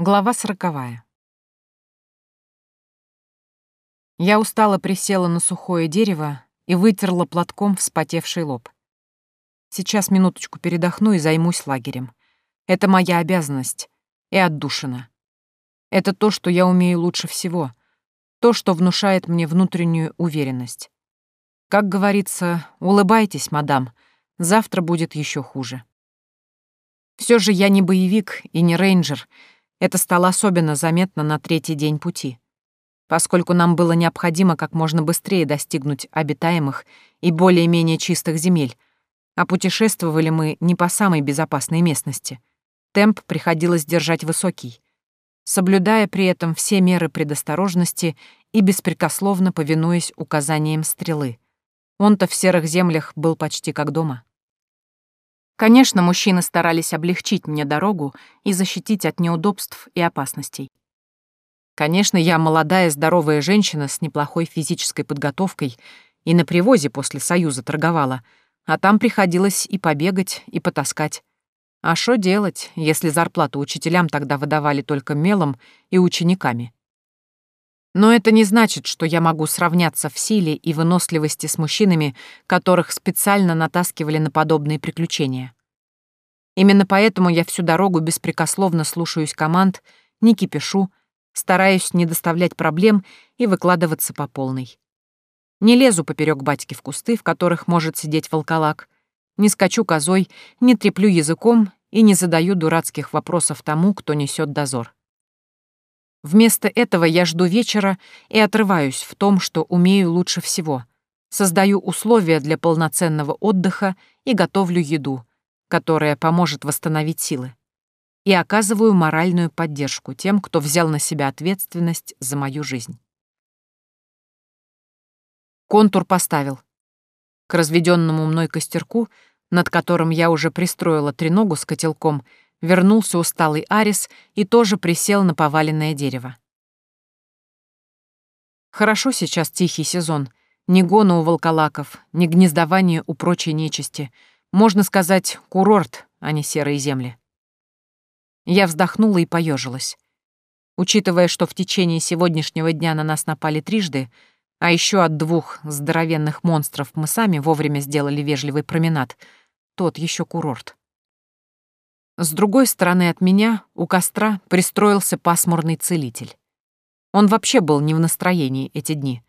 Глава сороковая. Я устало присела на сухое дерево и вытерла платком вспотевший лоб. Сейчас минуточку передохну и займусь лагерем. Это моя обязанность и отдушина. Это то, что я умею лучше всего, то, что внушает мне внутреннюю уверенность. Как говорится, улыбайтесь, мадам, завтра будет еще хуже. Все же я не боевик и не рейнджер — это стало особенно заметно на третий день пути, поскольку нам было необходимо как можно быстрее достигнуть обитаемых и более-менее чистых земель, а путешествовали мы не по самой безопасной местности. Темп приходилось держать высокий, соблюдая при этом все меры предосторожности и беспрекословно повинуясь указаниям стрелы. Он-то в серых землях был почти как дома. Конечно, мужчины старались облегчить мне дорогу и защитить от неудобств и опасностей. Конечно, я молодая здоровая женщина с неплохой физической подготовкой и на привозе после Союза торговала, а там приходилось и побегать, и потаскать. А что делать, если зарплату учителям тогда выдавали только мелом и учениками? Но это не значит, что я могу сравняться в силе и выносливости с мужчинами, которых специально натаскивали на подобные приключения. Именно поэтому я всю дорогу беспрекословно слушаюсь команд, не кипишу, стараюсь не доставлять проблем и выкладываться по полной. Не лезу поперек батьки в кусты, в которых может сидеть волколак, не скачу козой, не треплю языком и не задаю дурацких вопросов тому, кто несет дозор. Вместо этого я жду вечера и отрываюсь в том, что умею лучше всего. Создаю условия для полноценного отдыха и готовлю еду, которая поможет восстановить силы. И оказываю моральную поддержку тем, кто взял на себя ответственность за мою жизнь. Контур поставил. К разведенному мной костерку, над которым я уже пристроила треногу с котелком, вернулся усталый Арис и тоже присел на поваленное дерево. Хорошо сейчас тихий сезон. Ни гона у волколаков, ни гнездования у прочей нечисти. Можно сказать, курорт, а не серые земли. Я вздохнула и поежилась. Учитывая, что в течение сегодняшнего дня на нас напали трижды, а еще от двух здоровенных монстров мы сами вовремя сделали вежливый променад, тот еще курорт. С другой стороны от меня у костра пристроился пасмурный целитель. Он вообще был не в настроении эти дни.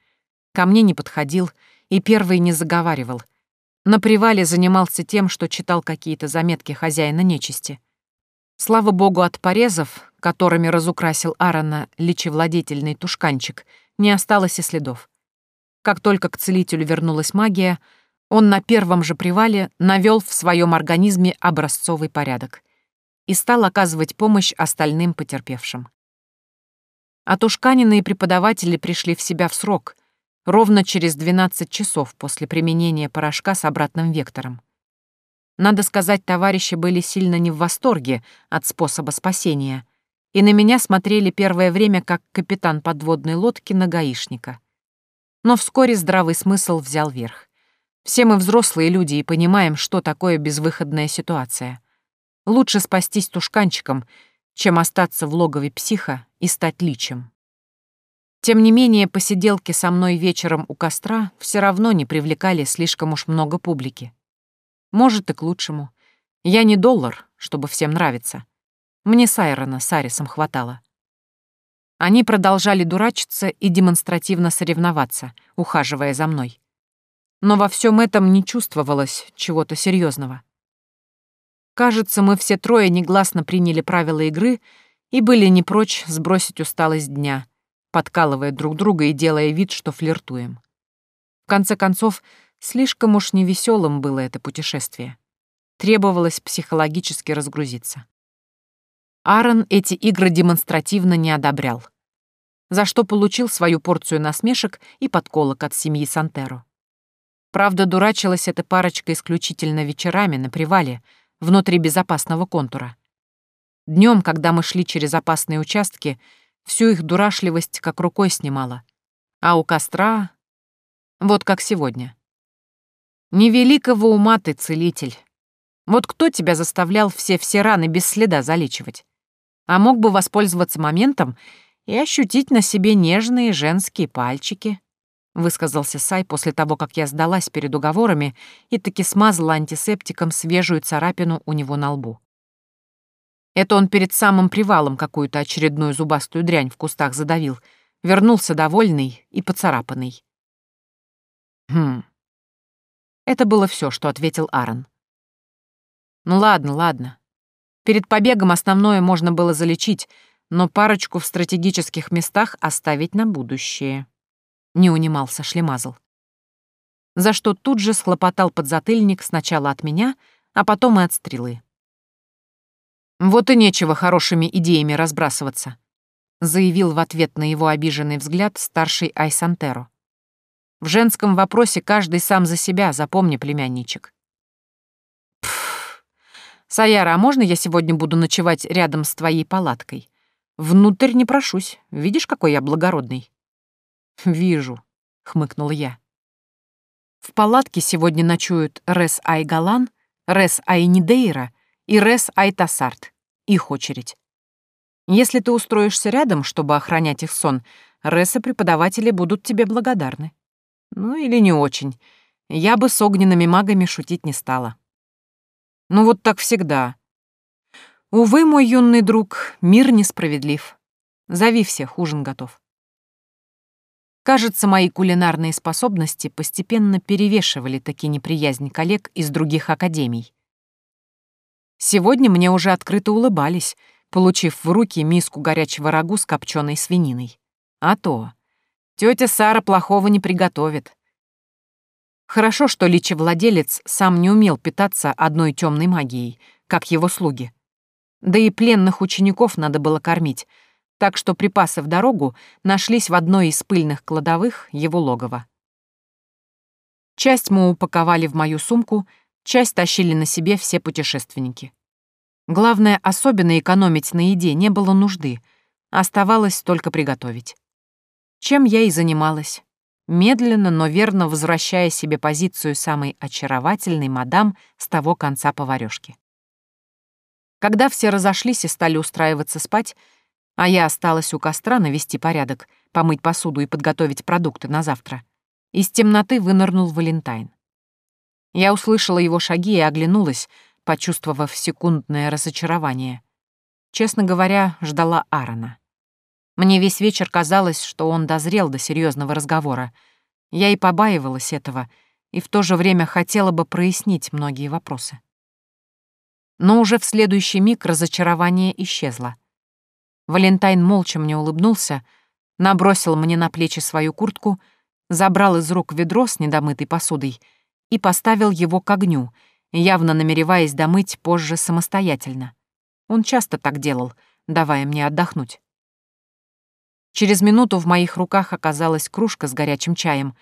Ко мне не подходил и первый не заговаривал. На привале занимался тем, что читал какие-то заметки хозяина нечисти. Слава богу, от порезов, которыми разукрасил Аарона личевладетельный тушканчик, не осталось и следов. Как только к целителю вернулась магия, он на первом же привале навел в своем организме образцовый порядок — и стал оказывать помощь остальным потерпевшим. Тушканины и преподаватели пришли в себя в срок, ровно через 12 часов после применения порошка с обратным вектором. Надо сказать, товарищи были сильно не в восторге от способа спасения, и на меня смотрели первое время как капитан подводной лодки на гаишника. Но вскоре здравый смысл взял верх. Все мы взрослые люди и понимаем, что такое безвыходная ситуация — Лучше спастись тушканчиком, чем остаться в логове психа и стать личем. Тем не менее, посиделки со мной вечером у костра все равно не привлекали слишком уж много публики. Может, и к лучшему. Я не доллар, чтобы всем нравиться. Мне Сайрона с Арисом хватало. Они продолжали дурачиться и демонстративно соревноваться, ухаживая за мной. Но во всем этом не чувствовалось чего-то серьезного. Кажется, мы все трое негласно приняли правила игры и были не прочь сбросить усталость дня, подкалывая друг друга и делая вид, что флиртуем. В конце концов, слишком уж невеселым было это путешествие. Требовалось психологически разгрузиться. Аарон эти игры демонстративно не одобрял, за что получил свою порцию насмешек и подколок от семьи Сантеро. Правда, дурачилась эта парочка исключительно вечерами на привале — внутри безопасного контура. Днем, когда мы шли через опасные участки, всю их дурашливость как рукой снимала. А у костра... Вот как сегодня. Невеликого ума ты, целитель. Вот кто тебя заставлял все-все раны без следа залечивать? А мог бы воспользоваться моментом и ощутить на себе нежные женские пальчики, высказался Сай после того, как я сдалась перед уговорами и таки смазала антисептиком свежую царапину у него на лбу. Это он перед самым привалом какую-то очередную зубастую дрянь в кустах задавил, вернулся довольный и поцарапанный. Хм. Это было все, что ответил Аарон. Ну ладно, ладно. Перед побегом основное можно было залечить, но парочку в стратегических местах оставить на будущее. Не унимался шлемазл. За что тут же схлопотал подзатыльник сначала от меня, а потом и от стрелы. «Вот и нечего хорошими идеями разбрасываться», заявил в ответ на его обиженный взгляд старший Айсантеро. «В женском вопросе каждый сам за себя, запомни, племянничек». «Пф, Саяра, а можно я сегодня буду ночевать рядом с твоей палаткой? Внутрь не прошусь, видишь, какой я благородный?» «Вижу», — хмыкнул я. В палатке сегодня ночуют Рес Айгалан, Рес Айнидейра и Рес Айтасарт. Их очередь. Если ты устроишься рядом, чтобы охранять их сон, Ресы-преподаватели будут тебе благодарны. Ну или не очень. Я бы с огненными магами шутить не стала. Ну вот так всегда. Увы, мой юный друг, мир несправедлив. Зови всех, ужин готов. Кажется, мои кулинарные способности постепенно перевешивали таки неприязнь коллег из других академий. Сегодня мне уже открыто улыбались, получив в руки миску горячего рагу с копченой свининой. А то. Тетя Сара плохого не приготовит. Хорошо, что личевладелец сам не умел питаться одной темной магией, как его слуги. Да и пленных учеников надо было кормить, так что припасы в дорогу нашлись в одной из пыльных кладовых его логова. Часть мы упаковали в мою сумку, часть тащили на себе все путешественники. Главное, особенно экономить на еде не было нужды, оставалось только приготовить. Чем я и занималась, медленно, но верно возвращая себе позицию самой очаровательной мадам с того конца поварёшки. Когда все разошлись и стали устраиваться спать, а я осталась у костра навести порядок, помыть посуду и подготовить продукты на завтра, из темноты вынырнул Валентайн. Я услышала его шаги и оглянулась, почувствовав секундное разочарование. Честно говоря, ждала Аарона. Мне весь вечер казалось, что он дозрел до серьезного разговора. Я и побаивалась этого, и в то же время хотела бы прояснить многие вопросы. Но уже в следующий миг разочарование исчезло. Валентайн молча мне улыбнулся, набросил мне на плечи свою куртку, забрал из рук ведро с недомытой посудой и поставил его к огню — явно намереваясь домыть позже самостоятельно. Он часто так делал, давая мне отдохнуть. Через минуту в моих руках оказалась кружка с горячим чаем,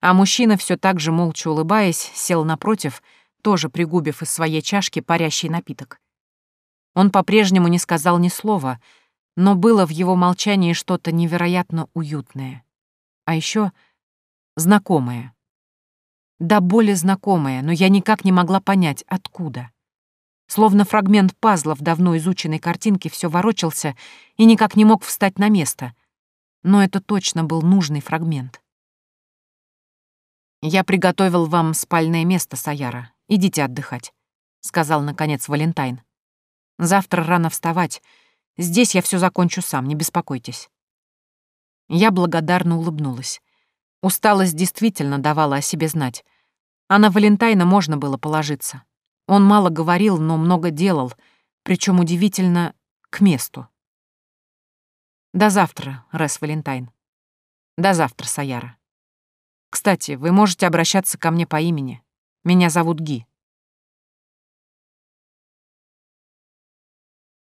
а мужчина все так же молча улыбаясь сел напротив, тоже пригубив из своей чашки парящий напиток. Он по-прежнему не сказал ни слова, но было в его молчании что-то невероятно уютное. А еще знакомое. Да более знакомое, но я никак не могла понять, откуда. Словно фрагмент пазла в давно изученной картинке все ворочался и никак не мог встать на место. Но это точно был нужный фрагмент. «Я приготовил вам спальное место, Саяра. Идите отдыхать», — сказал, наконец, Валентайн. «Завтра рано вставать. Здесь я все закончу сам, не беспокойтесь». Я благодарно улыбнулась. Усталость действительно давала о себе знать. А на Валентайна можно было положиться. Он мало говорил, но много делал, причем удивительно к месту. До завтра, Рес Валентайн. До завтра, Саяра. Кстати, вы можете обращаться ко мне по имени. Меня зовут Ги.